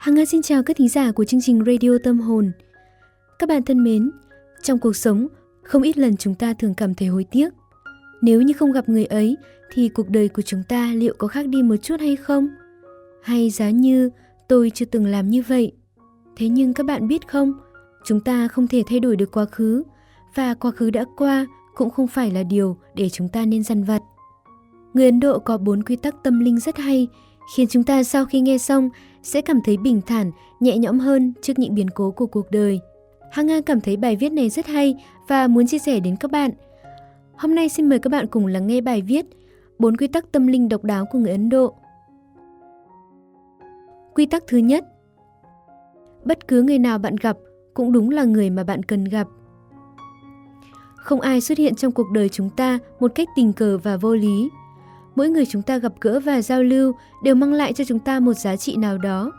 Hằng Nga xin chào các thính giả của chương trình Radio Tâm Hồn. Các bạn thân mến, trong cuộc sống, không ít lần chúng ta thường cảm thấy hối tiếc. Nếu như không gặp người ấy, thì cuộc đời của chúng ta liệu có khác đi một chút hay không? Hay giá như tôi chưa từng làm như vậy. Thế nhưng các bạn biết không, chúng ta không thể thay đổi được quá khứ, và quá khứ đã qua cũng không phải là điều để chúng ta nên dằn vặt. Người Ấn Độ có bốn quy tắc tâm linh rất hay, khiến chúng ta sau khi nghe xong sẽ cảm thấy bình thản, nhẹ nhõm hơn trước những biến cố của cuộc đời. Hằng Nga cảm thấy bài viết này rất hay và muốn chia sẻ đến các bạn. Hôm nay xin mời các bạn cùng lắng nghe bài viết bốn quy tắc tâm linh độc đáo của người Ấn Độ. Quy tắc thứ nhất Bất cứ người nào bạn gặp cũng đúng là người mà bạn cần gặp. Không ai xuất hiện trong cuộc đời chúng ta một cách tình cờ và vô lý mỗi người chúng ta gặp gỡ và giao lưu đều mang lại cho chúng ta một giá trị nào đó.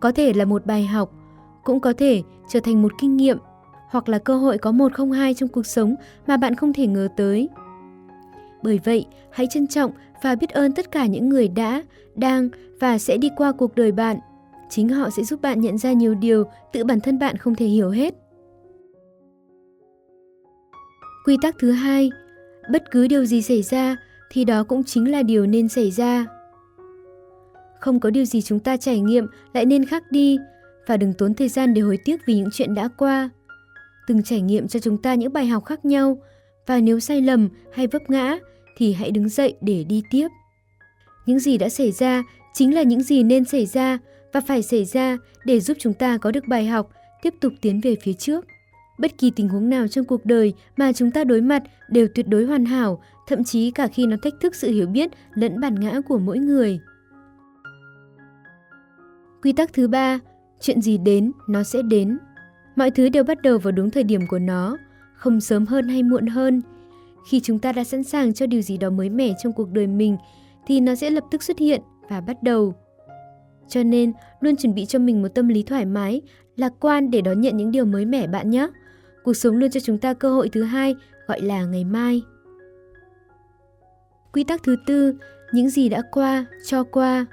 Có thể là một bài học, cũng có thể trở thành một kinh nghiệm, hoặc là cơ hội có một không hai trong cuộc sống mà bạn không thể ngờ tới. Bởi vậy, hãy trân trọng và biết ơn tất cả những người đã, đang và sẽ đi qua cuộc đời bạn. Chính họ sẽ giúp bạn nhận ra nhiều điều tự bản thân bạn không thể hiểu hết. Quy tắc thứ hai, bất cứ điều gì xảy ra thì đó cũng chính là điều nên xảy ra. Không có điều gì chúng ta trải nghiệm lại nên khác đi và đừng tốn thời gian để hối tiếc vì những chuyện đã qua. Từng trải nghiệm cho chúng ta những bài học khác nhau và nếu sai lầm hay vấp ngã thì hãy đứng dậy để đi tiếp. Những gì đã xảy ra chính là những gì nên xảy ra và phải xảy ra để giúp chúng ta có được bài học, tiếp tục tiến về phía trước. Bất kỳ tình huống nào trong cuộc đời mà chúng ta đối mặt đều tuyệt đối hoàn hảo, thậm chí cả khi nó thách thức sự hiểu biết lẫn bản ngã của mỗi người. Quy tắc thứ ba, chuyện gì đến, nó sẽ đến. Mọi thứ đều bắt đầu vào đúng thời điểm của nó, không sớm hơn hay muộn hơn. Khi chúng ta đã sẵn sàng cho điều gì đó mới mẻ trong cuộc đời mình, thì nó sẽ lập tức xuất hiện và bắt đầu. Cho nên, luôn chuẩn bị cho mình một tâm lý thoải mái, lạc quan để đón nhận những điều mới mẻ bạn nhé. Cuộc sống luôn cho chúng ta cơ hội thứ hai, gọi là ngày mai. Quy tắc thứ tư, những gì đã qua, cho qua.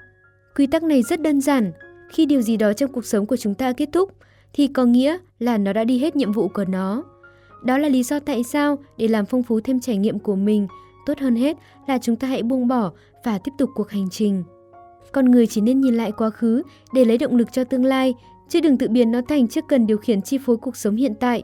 Quy tắc này rất đơn giản, khi điều gì đó trong cuộc sống của chúng ta kết thúc thì có nghĩa là nó đã đi hết nhiệm vụ của nó. Đó là lý do tại sao để làm phong phú thêm trải nghiệm của mình, tốt hơn hết là chúng ta hãy buông bỏ và tiếp tục cuộc hành trình. Con người chỉ nên nhìn lại quá khứ để lấy động lực cho tương lai, chứ đừng tự biến nó thành chiếc cần điều khiển chi phối cuộc sống hiện tại